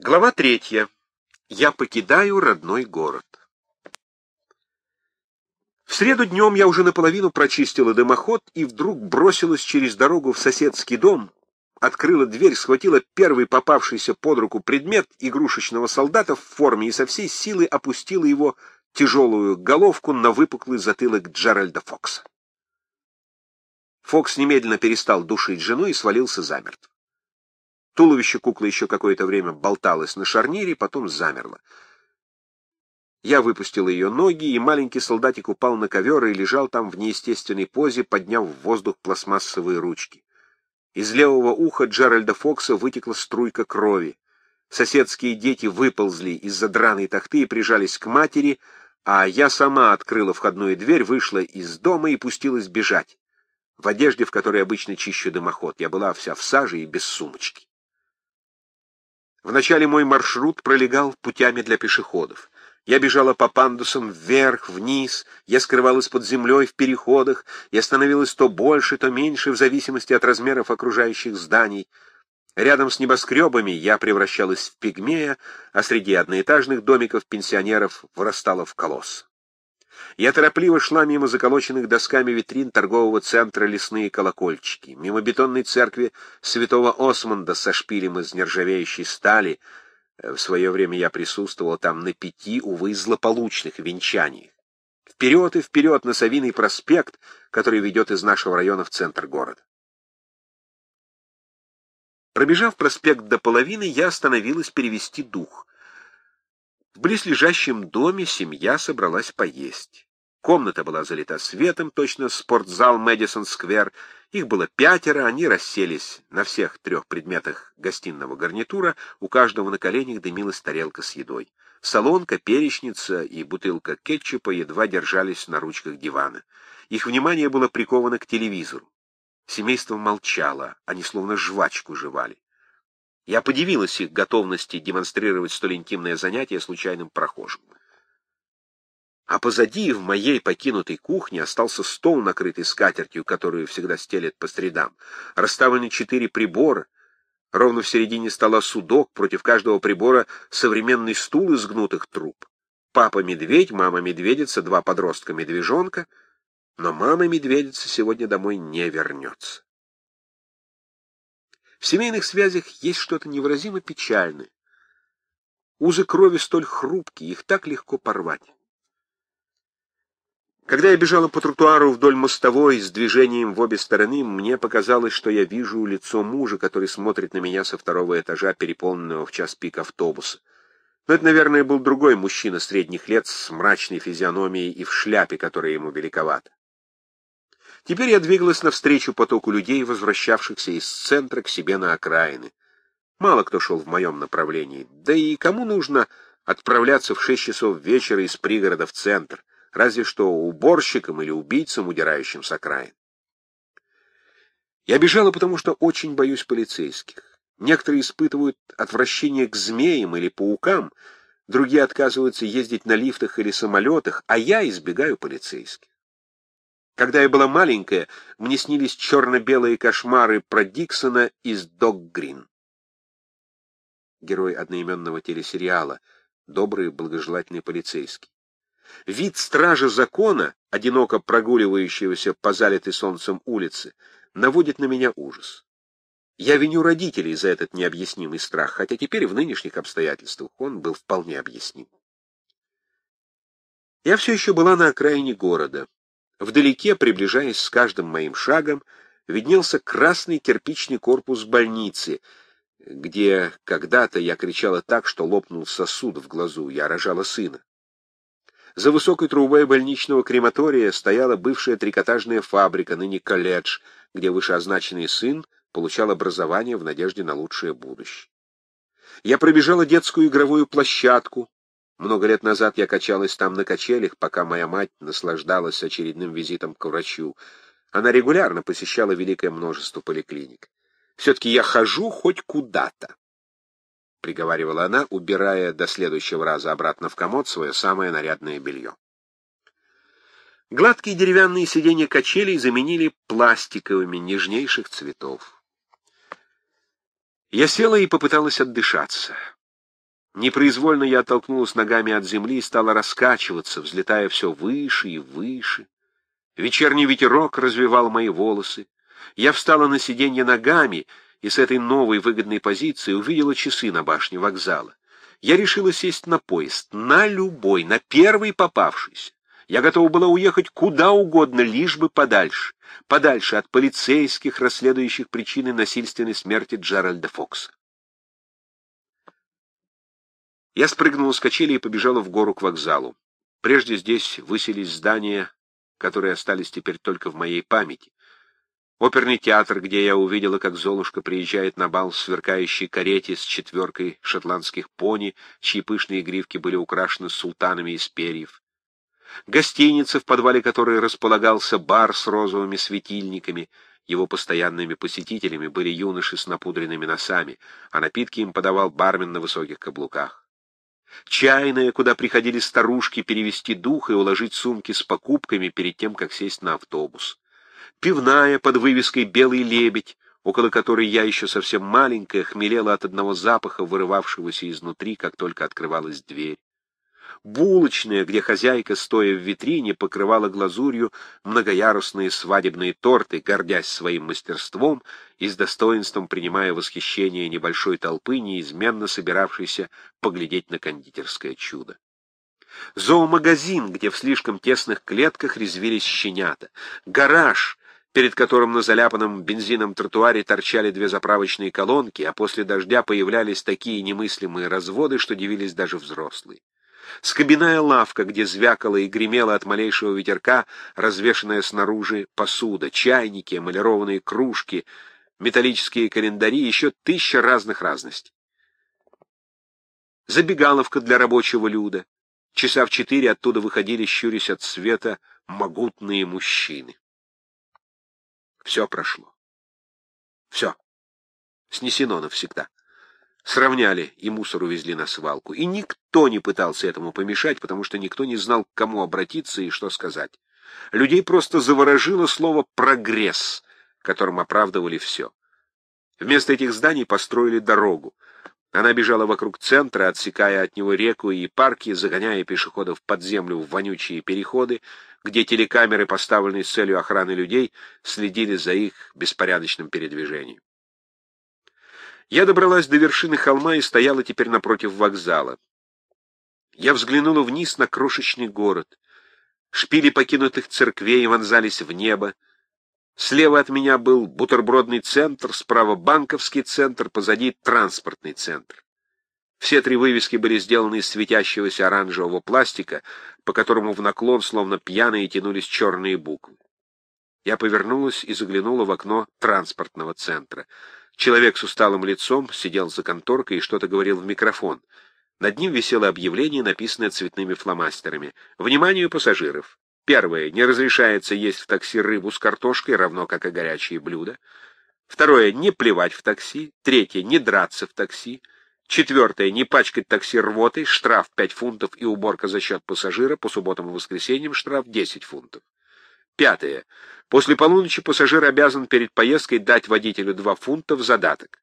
Глава третья. Я покидаю родной город. В среду днем я уже наполовину прочистила дымоход и вдруг бросилась через дорогу в соседский дом, открыла дверь, схватила первый попавшийся под руку предмет игрушечного солдата в форме и со всей силы опустила его тяжелую головку на выпуклый затылок Джеральда Фокса. Фокс немедленно перестал душить жену и свалился замертво. Туловище куклы еще какое-то время болталось на шарнире, потом замерло. Я выпустил ее ноги, и маленький солдатик упал на ковер и лежал там в неестественной позе, подняв в воздух пластмассовые ручки. Из левого уха Джеральда Фокса вытекла струйка крови. Соседские дети выползли из-за драной тахты и прижались к матери, а я сама открыла входную дверь, вышла из дома и пустилась бежать. В одежде, в которой обычно чищу дымоход, я была вся в саже и без сумочки. Вначале мой маршрут пролегал путями для пешеходов. Я бежала по пандусам вверх, вниз, я скрывалась под землей в переходах, я становилась то больше, то меньше, в зависимости от размеров окружающих зданий. Рядом с небоскребами я превращалась в пигмея, а среди одноэтажных домиков пенсионеров вырастала в колосс. Я торопливо шла мимо заколоченных досками витрин торгового центра «Лесные колокольчики», мимо бетонной церкви святого Осмонда со шпилем из нержавеющей стали. Э, в свое время я присутствовал там на пяти, увы, злополучных венчаниях. Вперед и вперед на Савиный проспект, который ведет из нашего района в центр города. Пробежав проспект до половины, я остановилась перевести дух. В близлежащем доме семья собралась поесть. Комната была залита светом, точно спортзал Мэдисон-сквер. Их было пятеро, они расселись на всех трех предметах гостиного гарнитура, у каждого на коленях дымилась тарелка с едой. Солонка, перечница и бутылка кетчупа едва держались на ручках дивана. Их внимание было приковано к телевизору. Семейство молчало, они словно жвачку жевали. Я подивилась их готовности демонстрировать столь интимное занятие случайным прохожим. А позади, в моей покинутой кухне, остался стол, накрытый скатертью, которую всегда стелят по средам. Расставлены четыре прибора. Ровно в середине стола судок, против каждого прибора современный стул из гнутых труб. Папа-медведь, мама-медведица, два подростка-медвежонка. Но мама-медведица сегодня домой не вернется. В семейных связях есть что-то невыразимо печальное. Узы крови столь хрупкие, их так легко порвать. Когда я бежала по тротуару вдоль мостовой с движением в обе стороны, мне показалось, что я вижу лицо мужа, который смотрит на меня со второго этажа переполненного в час пик автобуса. Но это, наверное, был другой мужчина средних лет с мрачной физиономией и в шляпе, которая ему великовата. Теперь я двигалась навстречу потоку людей, возвращавшихся из центра к себе на окраины. Мало кто шел в моем направлении, да и кому нужно отправляться в шесть часов вечера из пригорода в центр разве что уборщикам или убийцам, удирающим с окраин. Я бежала, потому что очень боюсь полицейских. Некоторые испытывают отвращение к змеям или паукам, другие отказываются ездить на лифтах или самолетах, а я избегаю полицейских. Когда я была маленькая, мне снились черно-белые кошмары про Диксона из «Дог Грин». Герой одноименного телесериала, добрый благожелательный полицейский. Вид стража закона, одиноко прогуливающегося по залитой солнцем улице, наводит на меня ужас. Я виню родителей за этот необъяснимый страх, хотя теперь в нынешних обстоятельствах он был вполне объясним. Я все еще была на окраине города. Вдалеке, приближаясь с каждым моим шагом, виднелся красный кирпичный корпус больницы, где когда-то я кричала так, что лопнул сосуд в глазу, я рожала сына. За высокой трубой больничного крематория стояла бывшая трикотажная фабрика, ныне колледж, где вышеозначенный сын получал образование в надежде на лучшее будущее. Я пробежала детскую игровую площадку. Много лет назад я качалась там на качелях, пока моя мать наслаждалась очередным визитом к врачу. Она регулярно посещала великое множество поликлиник. Все-таки я хожу хоть куда-то. — приговаривала она, убирая до следующего раза обратно в комод свое самое нарядное белье. Гладкие деревянные сиденья качелей заменили пластиковыми нежнейших цветов. Я села и попыталась отдышаться. Непроизвольно я оттолкнулась ногами от земли и стала раскачиваться, взлетая все выше и выше. Вечерний ветерок развивал мои волосы. Я встала на сиденье ногами и с этой новой выгодной позиции увидела часы на башне вокзала. Я решила сесть на поезд, на любой, на первый попавшийся. Я готова была уехать куда угодно, лишь бы подальше, подальше от полицейских, расследующих причины насильственной смерти Джеральда Фокса. Я спрыгнула с качели и побежала в гору к вокзалу. Прежде здесь высились здания, которые остались теперь только в моей памяти. Оперный театр, где я увидела, как Золушка приезжает на бал в сверкающей карете с четверкой шотландских пони, чьи пышные гривки были украшены султанами из перьев. Гостиница, в подвале которой располагался бар с розовыми светильниками. Его постоянными посетителями были юноши с напудренными носами, а напитки им подавал бармен на высоких каблуках чайная, куда приходили старушки перевести дух и уложить сумки с покупками перед тем, как сесть на автобус, пивная под вывеской «Белый лебедь», около которой я еще совсем маленькая хмелела от одного запаха, вырывавшегося изнутри, как только открывалась дверь булочная, где хозяйка, стоя в витрине, покрывала глазурью многоярусные свадебные торты, гордясь своим мастерством и с достоинством принимая восхищение небольшой толпы, неизменно собиравшейся поглядеть на кондитерское чудо. Зоомагазин, где в слишком тесных клетках резвились щенята. Гараж, перед которым на заляпанном бензином тротуаре торчали две заправочные колонки, а после дождя появлялись такие немыслимые разводы, что дивились даже взрослые. Скобяная лавка, где звякала и гремела от малейшего ветерка, развешанная снаружи посуда, чайники, эмалированные кружки, металлические календари, еще тысяча разных разностей. Забегаловка для рабочего люда. Часа в четыре оттуда выходили, щурясь от света, могутные мужчины. Все прошло. Все. Снесено навсегда. Сравняли и мусор увезли на свалку. И никто не пытался этому помешать, потому что никто не знал, к кому обратиться и что сказать. Людей просто заворожило слово «прогресс», которым оправдывали все. Вместо этих зданий построили дорогу. Она бежала вокруг центра, отсекая от него реку и парки, загоняя пешеходов под землю в вонючие переходы, где телекамеры, поставленные с целью охраны людей, следили за их беспорядочным передвижением. Я добралась до вершины холма и стояла теперь напротив вокзала. Я взглянула вниз на крошечный город. Шпили покинутых церквей вонзались в небо. Слева от меня был бутербродный центр, справа банковский центр, позади транспортный центр. Все три вывески были сделаны из светящегося оранжевого пластика, по которому в наклон, словно пьяные, тянулись черные буквы. Я повернулась и заглянула в окно транспортного центра. Человек с усталым лицом сидел за конторкой и что-то говорил в микрофон. Над ним висело объявление, написанное цветными фломастерами. «Вниманию пассажиров! Первое. Не разрешается есть в такси рыбу с картошкой, равно как и горячие блюда. Второе. Не плевать в такси. Третье. Не драться в такси. Четвертое. Не пачкать такси рвотой. Штраф 5 фунтов и уборка за счет пассажира. По субботам и воскресеньям штраф 10 фунтов. Пятое. После полуночи пассажир обязан перед поездкой дать водителю 2 фунта в задаток.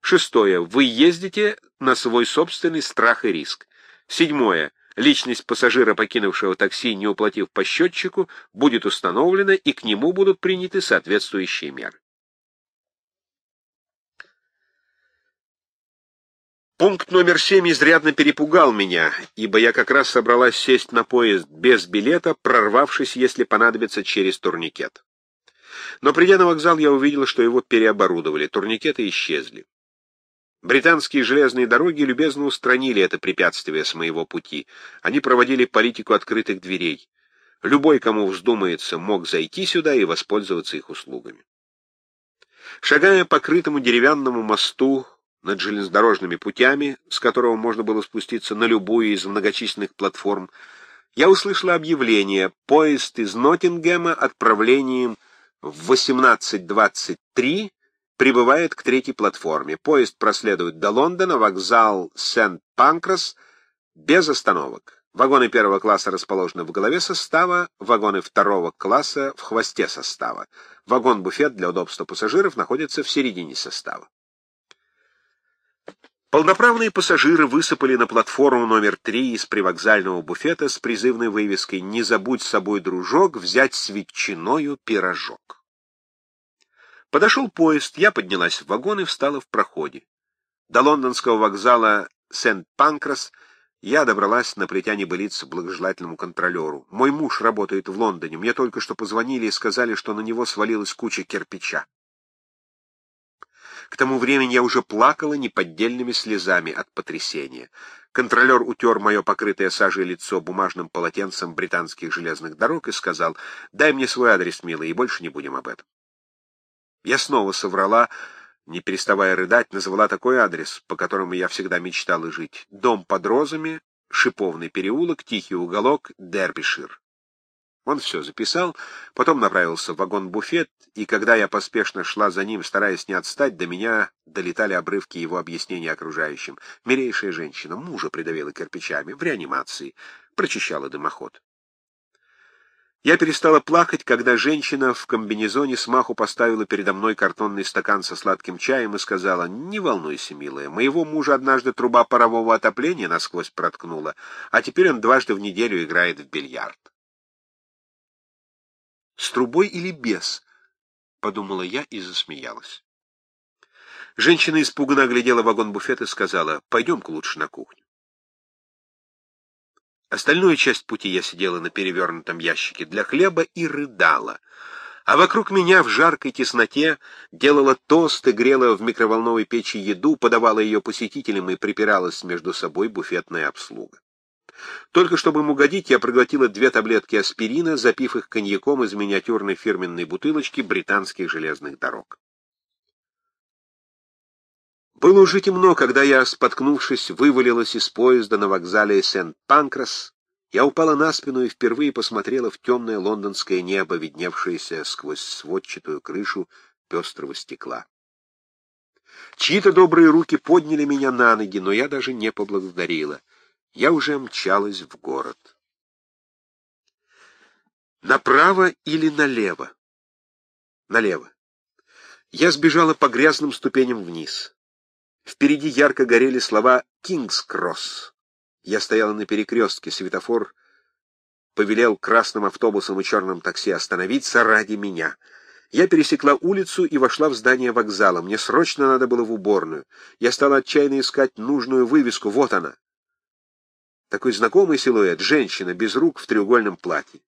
Шестое. Вы ездите на свой собственный страх и риск. Седьмое. Личность пассажира, покинувшего такси, не уплатив по счетчику, будет установлена, и к нему будут приняты соответствующие меры. Пункт номер семь изрядно перепугал меня, ибо я как раз собралась сесть на поезд без билета, прорвавшись, если понадобится, через турникет. Но придя на вокзал, я увидела, что его переоборудовали, турникеты исчезли. Британские железные дороги любезно устранили это препятствие с моего пути. Они проводили политику открытых дверей. Любой, кому вздумается, мог зайти сюда и воспользоваться их услугами. Шагая по крытому деревянному мосту, над железнодорожными путями, с которого можно было спуститься на любую из многочисленных платформ, я услышала объявление «Поезд из Ноттингема отправлением в 18.23 прибывает к третьей платформе. Поезд проследует до Лондона, вокзал Сент-Панкрас без остановок. Вагоны первого класса расположены в голове состава, вагоны второго класса в хвосте состава. Вагон-буфет для удобства пассажиров находится в середине состава. Полноправные пассажиры высыпали на платформу номер три из привокзального буфета с призывной вывеской «Не забудь с собой, дружок, взять с ветчиною пирожок». Подошел поезд, я поднялась в вагон и встала в проходе. До лондонского вокзала Сент-Панкрас я добралась на плетя небылиц благожелательному контролеру. Мой муж работает в Лондоне. Мне только что позвонили и сказали, что на него свалилась куча кирпича. К тому времени я уже плакала неподдельными слезами от потрясения. Контролер утер мое покрытое сажей лицо бумажным полотенцем британских железных дорог и сказал, «Дай мне свой адрес, милый, и больше не будем об этом». Я снова соврала, не переставая рыдать, назвала такой адрес, по которому я всегда мечтала жить. Дом под розами, Шиповный переулок, Тихий уголок, Дербишир. Он все записал, потом направился в вагон-буфет, и когда я поспешно шла за ним, стараясь не отстать, до меня долетали обрывки его объяснений окружающим. Милейшая женщина мужа придавила кирпичами в реанимации, прочищала дымоход. Я перестала плакать, когда женщина в комбинезоне смаху поставила передо мной картонный стакан со сладким чаем и сказала, «Не волнуйся, милая, моего мужа однажды труба парового отопления насквозь проткнула, а теперь он дважды в неделю играет в бильярд». «С трубой или без?» — подумала я и засмеялась. Женщина испуганно оглядела вагон-буфет и сказала, «Пойдем-ка лучше на кухню». Остальную часть пути я сидела на перевернутом ящике для хлеба и рыдала, а вокруг меня в жаркой тесноте делала тосты, грела в микроволновой печи еду, подавала ее посетителям и припиралась между собой буфетная обслуга. Только чтобы им угодить, я проглотила две таблетки аспирина, запив их коньяком из миниатюрной фирменной бутылочки британских железных дорог. Было уже темно, когда я, споткнувшись, вывалилась из поезда на вокзале Сент-Панкрас. Я упала на спину и впервые посмотрела в темное лондонское небо, видневшееся сквозь сводчатую крышу пестрого стекла. Чьи-то добрые руки подняли меня на ноги, но я даже не поблагодарила. Я уже мчалась в город. Направо или налево? Налево. Я сбежала по грязным ступеням вниз. Впереди ярко горели слова «Кингс-Кросс». Я стояла на перекрестке, светофор повелел красным автобусом и черным такси остановиться ради меня. Я пересекла улицу и вошла в здание вокзала. Мне срочно надо было в уборную. Я стала отчаянно искать нужную вывеску. Вот она. Такой знакомый силуэт, женщина без рук в треугольном платье.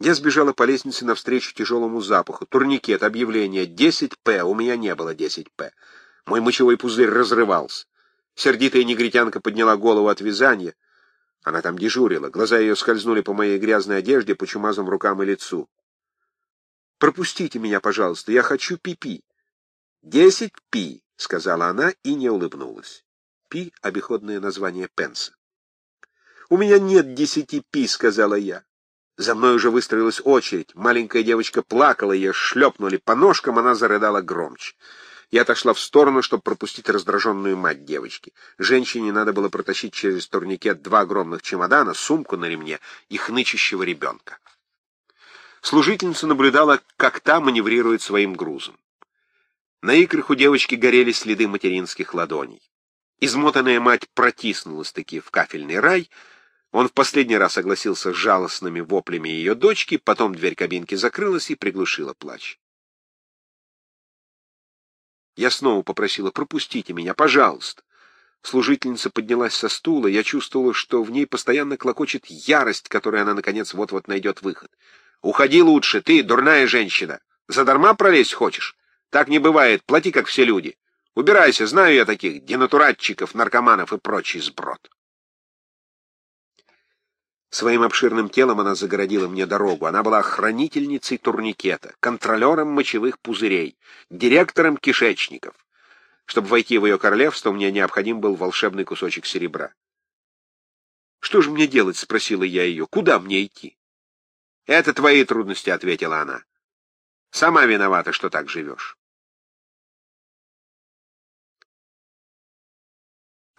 Я сбежала по лестнице навстречу тяжелому запаху. Турникет, объявление, 10П. У меня не было 10П. Мой мочевой пузырь разрывался. Сердитая негритянка подняла голову от вязания. Она там дежурила. Глаза ее скользнули по моей грязной одежде, по чумазым рукам и лицу. «Пропустите меня, пожалуйста, я хочу пипи». «Десять пи», — сказала она и не улыбнулась. Пи — обиходное название пенса. «У меня нет десяти пи», — сказала я. За мной уже выстроилась очередь. Маленькая девочка плакала, ее шлепнули по ножкам, она зарыдала громче. Я отошла в сторону, чтобы пропустить раздраженную мать девочки. Женщине надо было протащить через турникет два огромных чемодана, сумку на ремне и хнычащего ребенка. Служительница наблюдала, как та маневрирует своим грузом. На икрах у девочки горели следы материнских ладоней. Измотанная мать протиснулась-таки в кафельный рай. Он в последний раз согласился с жалостными воплями ее дочки, потом дверь кабинки закрылась и приглушила плач. Я снова попросила, пропустите меня, пожалуйста. Служительница поднялась со стула, я чувствовала, что в ней постоянно клокочет ярость, которой она, наконец, вот-вот найдет выход. «Уходи лучше, ты, дурная женщина! Задарма пролезть хочешь? Так не бывает, плати, как все люди. Убирайся, знаю я таких, денатуратчиков, наркоманов и прочий сброд». Своим обширным телом она загородила мне дорогу. Она была хранительницей турникета, контролером мочевых пузырей, директором кишечников. Чтобы войти в ее королевство, мне необходим был волшебный кусочек серебра. «Что же мне делать?» — спросила я ее. «Куда мне идти?» «Это твои трудности», — ответила она. «Сама виновата, что так живешь».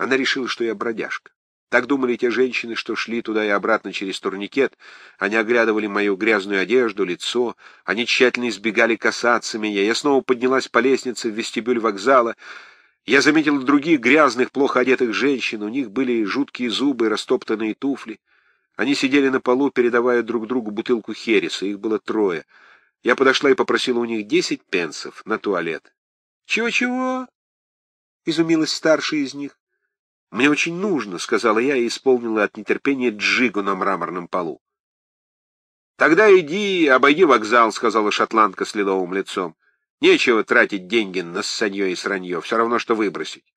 Она решила, что я бродяжка. Так думали те женщины, что шли туда и обратно через турникет. Они оглядывали мою грязную одежду, лицо. Они тщательно избегали касаться меня. Я снова поднялась по лестнице в вестибюль вокзала. Я заметил других грязных, плохо одетых женщин. У них были жуткие зубы растоптанные туфли. Они сидели на полу, передавая друг другу бутылку хереса. Их было трое. Я подошла и попросила у них десять пенсов на туалет. «Чего-чего?» — изумилась старшая из них. «Мне очень нужно», — сказала я и исполнила от нетерпения джигу на мраморном полу. «Тогда иди, обойди вокзал», — сказала шотландка с лиловым лицом. «Нечего тратить деньги на ссанье и сранье, все равно, что выбросить».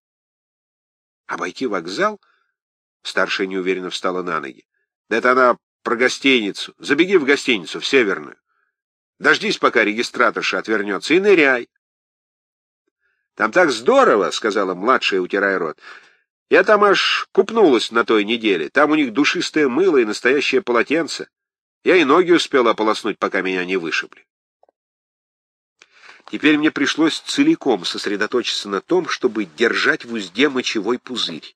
«Обойти вокзал?» — старшая неуверенно встала на ноги. «Да это она про гостиницу. Забеги в гостиницу, в Северную. Дождись, пока регистраторша отвернется, и ныряй». «Там так здорово», — сказала младшая, утирая рот. «Я там аж купнулась на той неделе. Там у них душистое мыло и настоящее полотенце». Я и ноги успел ополоснуть, пока меня не вышибли. Теперь мне пришлось целиком сосредоточиться на том, чтобы держать в узде мочевой пузырь.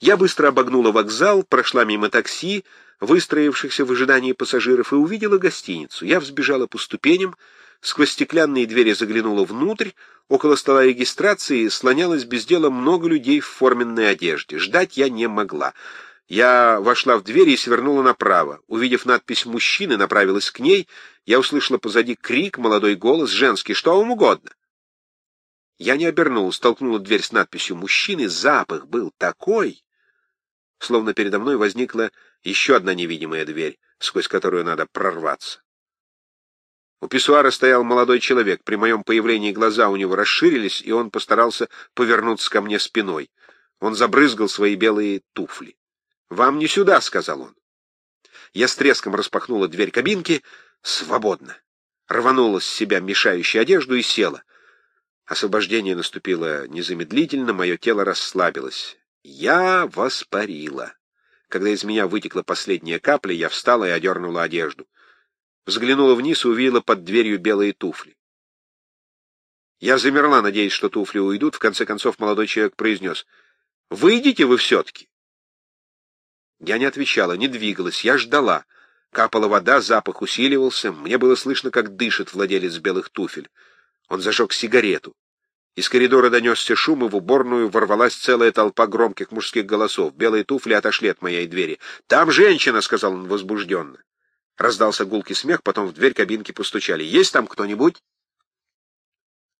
Я быстро обогнула вокзал, прошла мимо такси, выстроившихся в ожидании пассажиров, и увидела гостиницу. Я взбежала по ступеням, сквозь стеклянные двери заглянула внутрь, около стола регистрации слонялось без дела много людей в форменной одежде. Ждать я не могла. Я вошла в дверь и свернула направо. Увидев надпись «Мужчины», направилась к ней. Я услышала позади крик, молодой голос, женский «Что вам угодно?». Я не обернулась, столкнула дверь с надписью «Мужчины». Запах был такой, словно передо мной возникла еще одна невидимая дверь, сквозь которую надо прорваться. У писсуара стоял молодой человек. При моем появлении глаза у него расширились, и он постарался повернуться ко мне спиной. Он забрызгал свои белые туфли. «Вам не сюда», — сказал он. Я с треском распахнула дверь кабинки. Свободно. Рванула с себя мешающую одежду и села. Освобождение наступило незамедлительно, мое тело расслабилось. Я воспарила. Когда из меня вытекла последняя капля, я встала и одернула одежду. Взглянула вниз и увидела под дверью белые туфли. Я замерла, надеясь, что туфли уйдут. В конце концов молодой человек произнес, «Выйдите вы все-таки». Я не отвечала, не двигалась, я ждала. Капала вода, запах усиливался, мне было слышно, как дышит владелец белых туфель. Он зажег сигарету. Из коридора донесся шум, и в уборную ворвалась целая толпа громких мужских голосов. Белые туфли отошли от моей двери. «Там женщина!» — сказал он возбужденно. Раздался гулкий смех, потом в дверь кабинки постучали. «Есть там кто-нибудь?»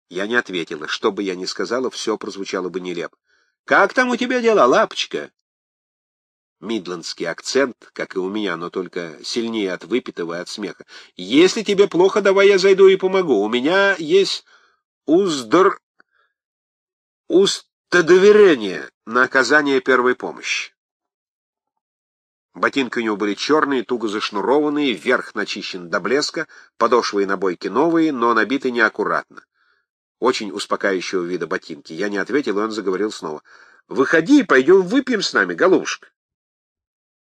Я не ответила. Что бы я ни сказала, все прозвучало бы нелепо. «Как там у тебя дела, лапочка?» Мидландский акцент, как и у меня, но только сильнее от выпитого и от смеха. «Если тебе плохо, давай я зайду и помогу. У меня есть уздор... устодоверение на оказание первой помощи». Ботинки у него были черные, туго зашнурованные, верх начищен до блеска, подошвы и набойки новые, но набиты неаккуратно. Очень успокаивающего вида ботинки. Я не ответил, и он заговорил снова. «Выходи пойдем выпьем с нами, голубушка».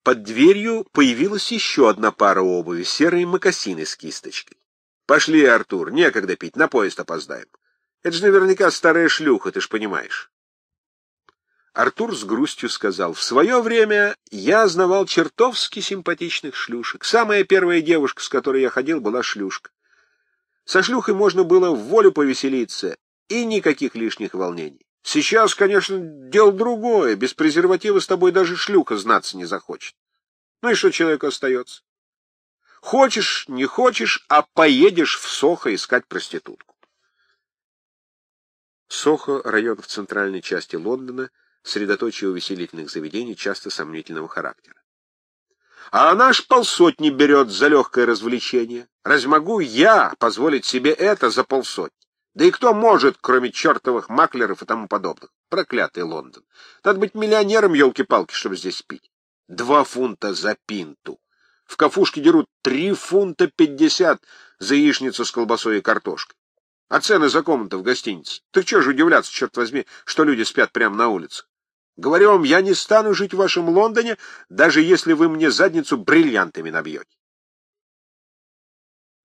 Под дверью появилась еще одна пара обуви, серые мокасины с кисточкой. «Пошли, Артур, некогда пить, на поезд опоздаем. Это же наверняка старая шлюха, ты ж понимаешь». Артур с грустью сказал, «В свое время я знавал чертовски симпатичных шлюшек. Самая первая девушка, с которой я ходил, была шлюшка. Со шлюхой можно было в волю повеселиться, и никаких лишних волнений. Сейчас, конечно, дело другое. Без презерватива с тобой даже шлюха знаться не захочет. Ну и что человеку остается? Хочешь, не хочешь, а поедешь в Сохо искать проститутку. Сохо — район в центральной части Лондона, средоточие увеселительных заведений, часто сомнительного характера. А она ж полсотни берет за легкое развлечение. Разве могу я позволить себе это за полсотни? Да и кто может, кроме чертовых маклеров и тому подобных? Проклятый Лондон. Надо быть миллионером, елки-палки, чтобы здесь пить. Два фунта за пинту. В кафушке дерут три фунта пятьдесят за яичницу с колбасой и картошкой. А цены за комнату в гостинице. Так что же удивляться, черт возьми, что люди спят прямо на улице? Говорю вам, я не стану жить в вашем Лондоне, даже если вы мне задницу бриллиантами набьете.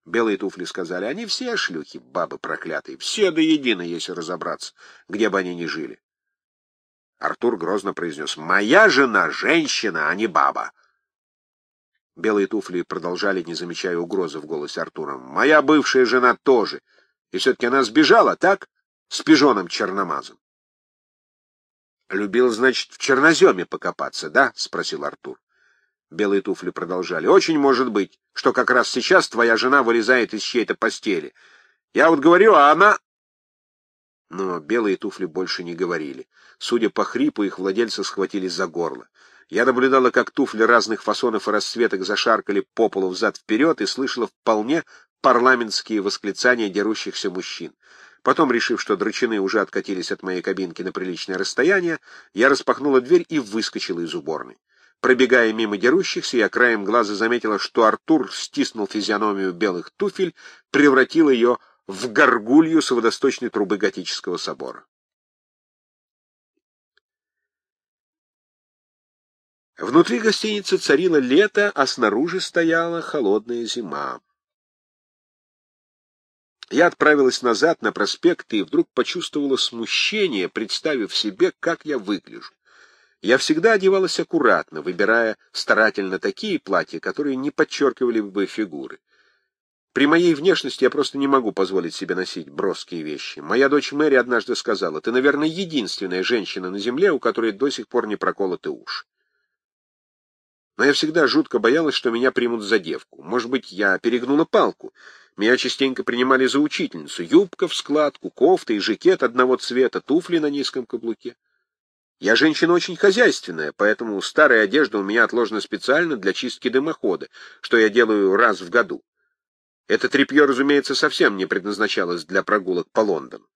Белые туфли сказали, они все шлюхи, бабы проклятые, все до единой, если разобраться, где бы они ни жили. Артур грозно произнес, «Моя жена — женщина, а не баба». Белые туфли продолжали, не замечая угрозы в голосе Артура. «Моя бывшая жена тоже. И все-таки она сбежала, так? С пижоном черномазом. Любил, значит, в черноземе покопаться, да? — спросил Артур. Белые туфли продолжали. Очень может быть, что как раз сейчас твоя жена вылезает из чьей-то постели. Я вот говорю, а она... Но белые туфли больше не говорили. Судя по хрипу, их владельцы схватились за горло. Я наблюдала, как туфли разных фасонов и расцветок зашаркали по полу взад-вперед и слышала вполне парламентские восклицания дерущихся мужчин. Потом, решив, что драчины уже откатились от моей кабинки на приличное расстояние, я распахнула дверь и выскочила из уборной. Пробегая мимо дерущихся, я краем глаза заметила, что Артур стиснул физиономию белых туфель, превратил ее в горгулью с водосточной трубы готического собора. Внутри гостиницы царило лето, а снаружи стояла холодная зима. Я отправилась назад на проспект и вдруг почувствовала смущение, представив себе, как я выгляжу. Я всегда одевалась аккуратно, выбирая старательно такие платья, которые не подчеркивали бы фигуры. При моей внешности я просто не могу позволить себе носить броские вещи. Моя дочь Мэри однажды сказала, «Ты, наверное, единственная женщина на земле, у которой до сих пор не проколоты уши». Но я всегда жутко боялась, что меня примут за девку. Может быть, я перегнула палку. Меня частенько принимали за учительницу. Юбка в складку, кофта и жакет одного цвета, туфли на низком каблуке. Я женщина очень хозяйственная, поэтому старая одежда у меня отложена специально для чистки дымохода, что я делаю раз в году. Это тряпье, разумеется, совсем не предназначалось для прогулок по Лондону.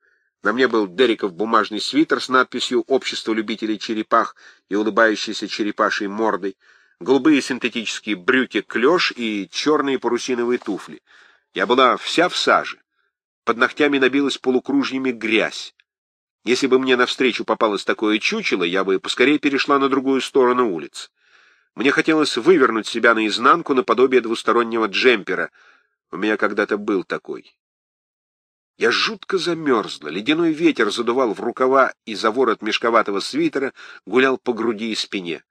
На мне был Дериков бумажный свитер с надписью «Общество любителей черепах» и улыбающейся черепашей мордой, голубые синтетические брюки клеш и черные парусиновые туфли. Я была вся в саже. Под ногтями набилась полукружьями грязь. Если бы мне навстречу попалось такое чучело, я бы поскорее перешла на другую сторону улицы. Мне хотелось вывернуть себя наизнанку наподобие двустороннего джемпера. У меня когда-то был такой. Я жутко замерзла, ледяной ветер задувал в рукава и за ворот мешковатого свитера гулял по груди и спине.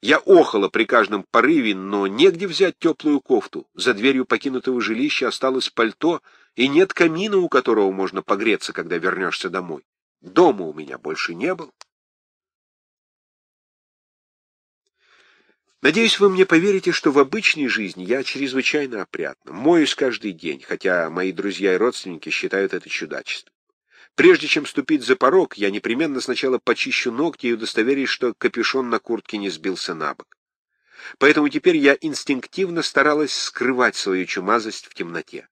Я охала при каждом порыве, но негде взять теплую кофту. За дверью покинутого жилища осталось пальто, и нет камина, у которого можно погреться, когда вернешься домой. Дома у меня больше не было. Надеюсь, вы мне поверите, что в обычной жизни я чрезвычайно опрятна. Моюсь каждый день, хотя мои друзья и родственники считают это чудачеством. Прежде чем ступить за порог, я непременно сначала почищу ногти и удостоверюсь, что капюшон на куртке не сбился на бок. Поэтому теперь я инстинктивно старалась скрывать свою чумазость в темноте.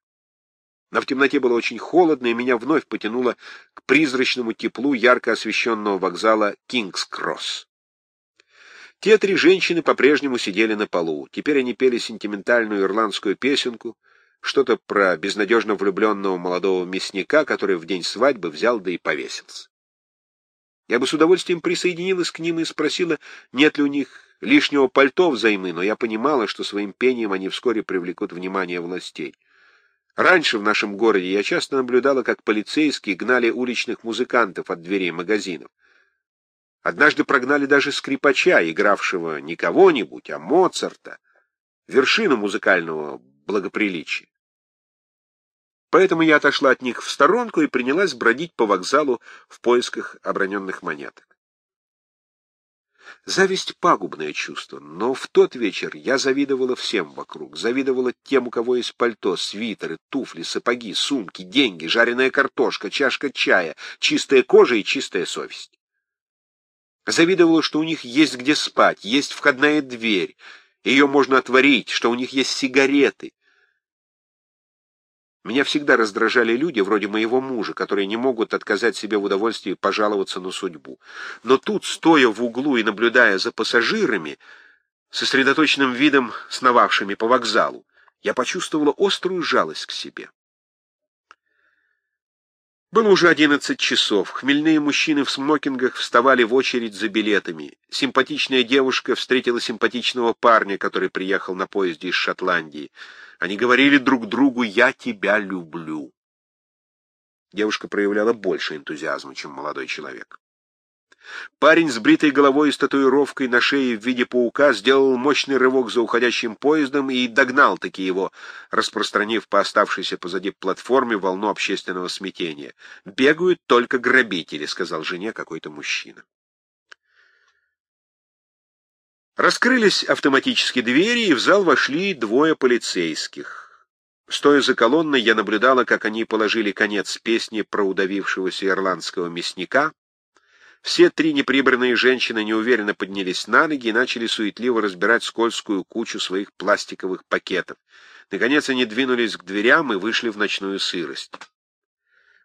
Но в темноте было очень холодно, и меня вновь потянуло к призрачному теплу ярко освещенного вокзала Кингс-Кросс. Те три женщины по-прежнему сидели на полу. Теперь они пели сентиментальную ирландскую песенку — что-то про безнадежно влюбленного молодого мясника, который в день свадьбы взял да и повесился. Я бы с удовольствием присоединилась к ним и спросила, нет ли у них лишнего пальто взаймы, но я понимала, что своим пением они вскоре привлекут внимание властей. Раньше в нашем городе я часто наблюдала, как полицейские гнали уличных музыкантов от дверей магазинов. Однажды прогнали даже скрипача, игравшего не кого-нибудь, а Моцарта, вершину музыкального благоприличия. Поэтому я отошла от них в сторонку и принялась бродить по вокзалу в поисках оброненных монеток. Зависть — пагубное чувство, но в тот вечер я завидовала всем вокруг. Завидовала тем, у кого есть пальто, свитеры, туфли, сапоги, сумки, деньги, жареная картошка, чашка чая, чистая кожа и чистая совесть. Завидовала, что у них есть где спать, есть входная дверь, ее можно отворить, что у них есть сигареты, меня всегда раздражали люди, вроде моего мужа, которые не могут отказать себе в удовольствии пожаловаться на судьбу. Но тут, стоя в углу и наблюдая за пассажирами, сосредоточенным видом сновавшими по вокзалу, я почувствовала острую жалость к себе. Было уже одиннадцать часов. Хмельные мужчины в смокингах вставали в очередь за билетами. Симпатичная девушка встретила симпатичного парня, который приехал на поезде из Шотландии. Они говорили друг другу «я тебя люблю». Девушка проявляла больше энтузиазма, чем молодой человек. Парень с бритой головой и с татуировкой на шее в виде паука сделал мощный рывок за уходящим поездом и догнал таки его, распространив по оставшейся позади платформе волну общественного смятения. «Бегают только грабители», — сказал жене какой-то мужчина. Раскрылись автоматические двери, и в зал вошли двое полицейских. Стоя за колонной, я наблюдала, как они положили конец песне про удавившегося ирландского мясника. Все три неприбранные женщины неуверенно поднялись на ноги и начали суетливо разбирать скользкую кучу своих пластиковых пакетов. Наконец они двинулись к дверям и вышли в ночную сырость.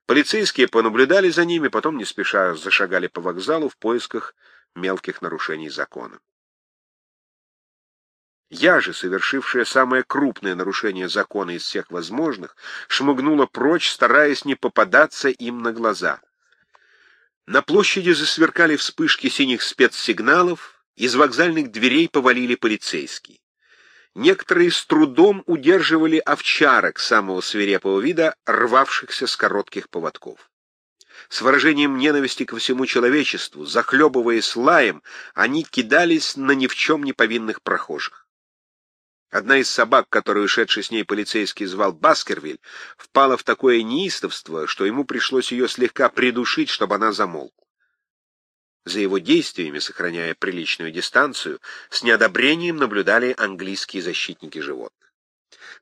Полицейские понаблюдали за ними, потом не спеша зашагали по вокзалу в поисках мелких нарушений закона. Я же, совершившая самое крупное нарушение закона из всех возможных, шмыгнула прочь, стараясь не попадаться им на глаза. На площади засверкали вспышки синих спецсигналов, из вокзальных дверей повалили полицейские. Некоторые с трудом удерживали овчарок самого свирепого вида, рвавшихся с коротких поводков. С выражением ненависти ко всему человечеству, захлебываясь лаем, они кидались на ни в чем не повинных прохожих. Одна из собак, которую шедший с ней полицейский звал Баскервиль, впала в такое неистовство, что ему пришлось ее слегка придушить, чтобы она замолкла. За его действиями, сохраняя приличную дистанцию, с неодобрением наблюдали английские защитники животных.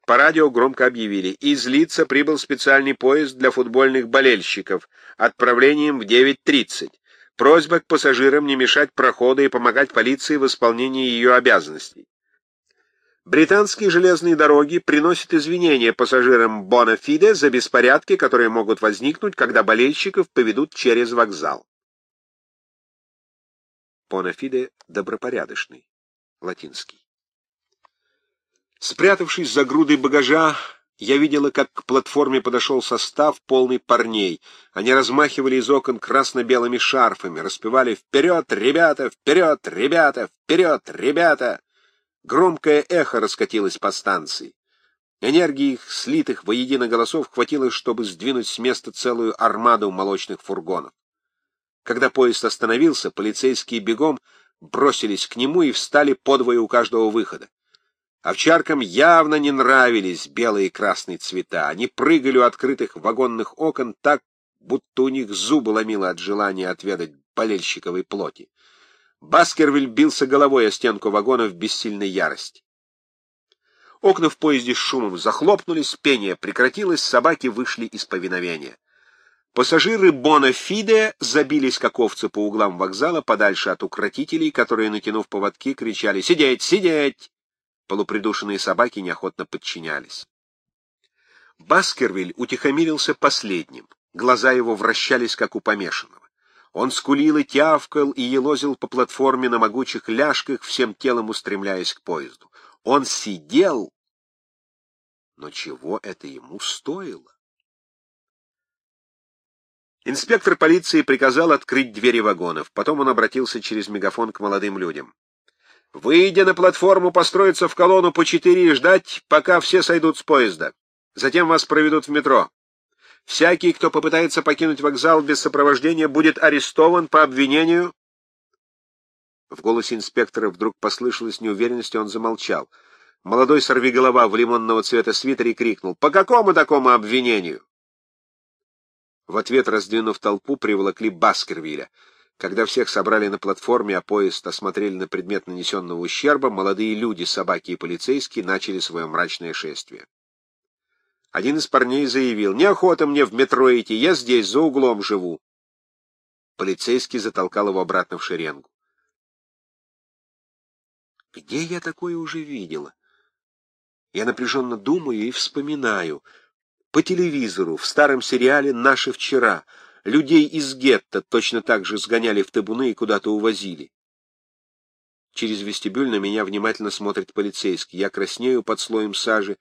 По радио громко объявили, из Лица прибыл специальный поезд для футбольных болельщиков, отправлением в 9.30. Просьба к пассажирам не мешать проходу и помогать полиции в исполнении ее обязанностей. Британские железные дороги приносят извинения пассажирам Бонафиде за беспорядки, которые могут возникнуть, когда болельщиков поведут через вокзал. Бонафиде — добропорядочный, латинский. Спрятавшись за грудой багажа, я видела, как к платформе подошел состав, полный парней. Они размахивали из окон красно-белыми шарфами, распевали «Вперед, ребята! Вперед, ребята! Вперед, ребята!» Громкое эхо раскатилось по станции. Энергии их, слитых воедино голосов, хватило, чтобы сдвинуть с места целую армаду молочных фургонов. Когда поезд остановился, полицейские бегом бросились к нему и встали подвое у каждого выхода. Овчаркам явно не нравились белые и красные цвета. Они прыгали у открытых вагонных окон так, будто у них зубы ломило от желания отведать болельщиковой плоти. Баскервиль бился головой о стенку вагона в бессильной ярости. Окна в поезде с шумом захлопнулись, пение прекратилось, собаки вышли из повиновения. Пассажиры Бона Фиде забились как овцы по углам вокзала подальше от укротителей, которые, натянув поводки, кричали «Сидеть! Сидеть!». Полупридушенные собаки неохотно подчинялись. Баскервиль утихомирился последним. Глаза его вращались, как у помешанного. Он скулил и тявкал, и елозил по платформе на могучих ляжках, всем телом устремляясь к поезду. Он сидел, но чего это ему стоило? Инспектор полиции приказал открыть двери вагонов. Потом он обратился через мегафон к молодым людям. «Выйдя на платформу, построиться в колонну по четыре и ждать, пока все сойдут с поезда. Затем вас проведут в метро. Всякий, кто попытается покинуть вокзал без сопровождения, будет арестован по обвинению...» В голосе инспектора вдруг послышалась неуверенность, и он замолчал. Молодой сорвиголова в лимонного цвета свитере крикнул «По какому такому обвинению?» В ответ, раздвинув толпу, приволокли Баскервилля. Когда всех собрали на платформе, а поезд осмотрели на предмет нанесенного ущерба, молодые люди, собаки и полицейские начали свое мрачное шествие. Один из парней заявил, «Неохота мне в метро идти, я здесь, за углом живу». Полицейский затолкал его обратно в шеренгу. Где я такое уже видела? Я напряженно думаю и вспоминаю. По телевизору, в старом сериале «Наши вчера» людей из гетто точно так же сгоняли в табуны и куда-то увозили. Через вестибюль на меня внимательно смотрит полицейский. Я краснею под слоем сажи,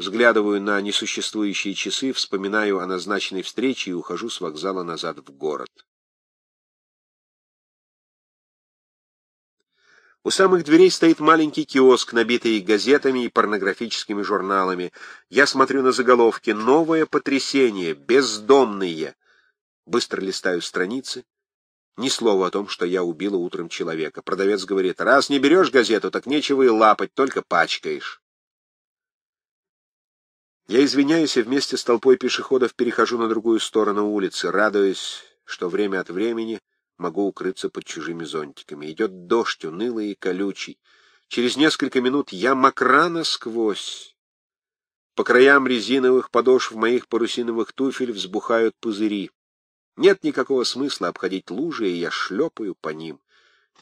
Взглядываю на несуществующие часы, вспоминаю о назначенной встрече и ухожу с вокзала назад в город. У самых дверей стоит маленький киоск, набитый газетами и порнографическими журналами. Я смотрю на заголовки «Новое потрясение! Бездомные!» Быстро листаю страницы. Ни слова о том, что я убила утром человека. Продавец говорит, раз не берешь газету, так нечего и лапать, только пачкаешь. Я извиняюсь и вместе с толпой пешеходов перехожу на другую сторону улицы, радуясь, что время от времени могу укрыться под чужими зонтиками. Идет дождь, унылый и колючий. Через несколько минут я мокра насквозь. По краям резиновых подошв моих парусиновых туфель взбухают пузыри. Нет никакого смысла обходить лужи, и я шлепаю по ним.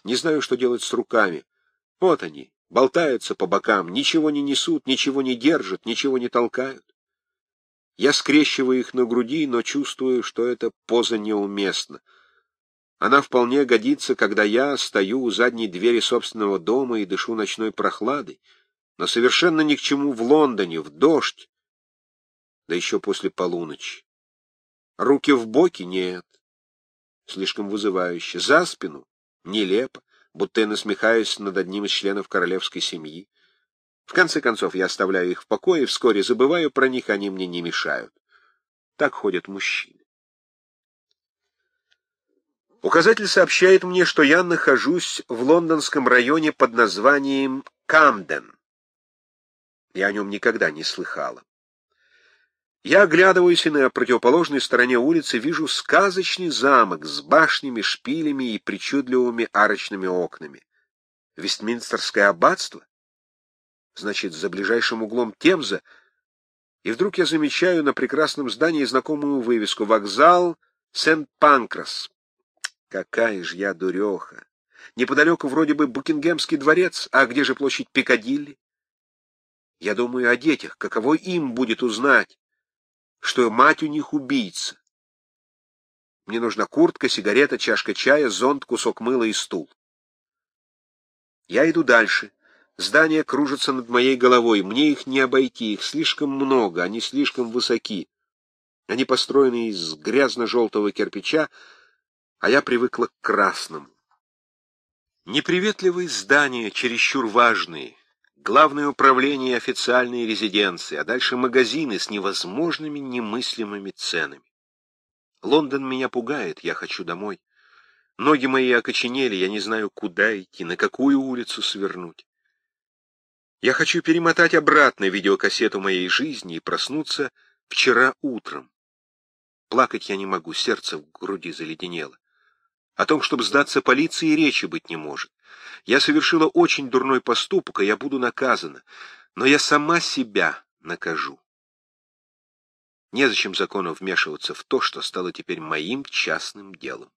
Не знаю, что делать с руками. Вот они, болтаются по бокам, ничего не несут, ничего не держат, ничего не толкают. Я скрещиваю их на груди, но чувствую, что эта поза неуместна. Она вполне годится, когда я стою у задней двери собственного дома и дышу ночной прохладой, но совершенно ни к чему в Лондоне, в дождь, да еще после полуночи. Руки в боки — нет. Слишком вызывающе. За спину — нелепо, будто я насмехаюсь над одним из членов королевской семьи. В конце концов, я оставляю их в покое, вскоре забываю про них, они мне не мешают. Так ходят мужчины. Указатель сообщает мне, что я нахожусь в лондонском районе под названием Камден. Я о нем никогда не слыхала. Я оглядываюсь и на противоположной стороне улицы вижу сказочный замок с башнями, шпилями и причудливыми арочными окнами. Вестминстерское аббатство? Значит, за ближайшим углом Темза. И вдруг я замечаю на прекрасном здании знакомую вывеску «Вокзал Сент-Панкрас». Какая же я дуреха! Неподалеку вроде бы Букингемский дворец, а где же площадь Пикадилли? Я думаю о детях, каково им будет узнать, что мать у них убийца. Мне нужна куртка, сигарета, чашка чая, зонт, кусок мыла и стул. Я иду дальше. Здания кружатся над моей головой. Мне их не обойти, их слишком много, они слишком высоки. Они построены из грязно-желтого кирпича, а я привыкла к красному. Неприветливые здания, чересчур важные, главное управление и официальные резиденции, а дальше магазины с невозможными немыслимыми ценами. Лондон меня пугает, я хочу домой. Ноги мои окоченели, я не знаю, куда идти, на какую улицу свернуть. Я хочу перемотать обратно видеокассету моей жизни и проснуться вчера утром. Плакать я не могу, сердце в груди заледенело. О том, чтобы сдаться полиции, речи быть не может. Я совершила очень дурной поступок, и я буду наказана. Но я сама себя накажу. Незачем закону вмешиваться в то, что стало теперь моим частным делом.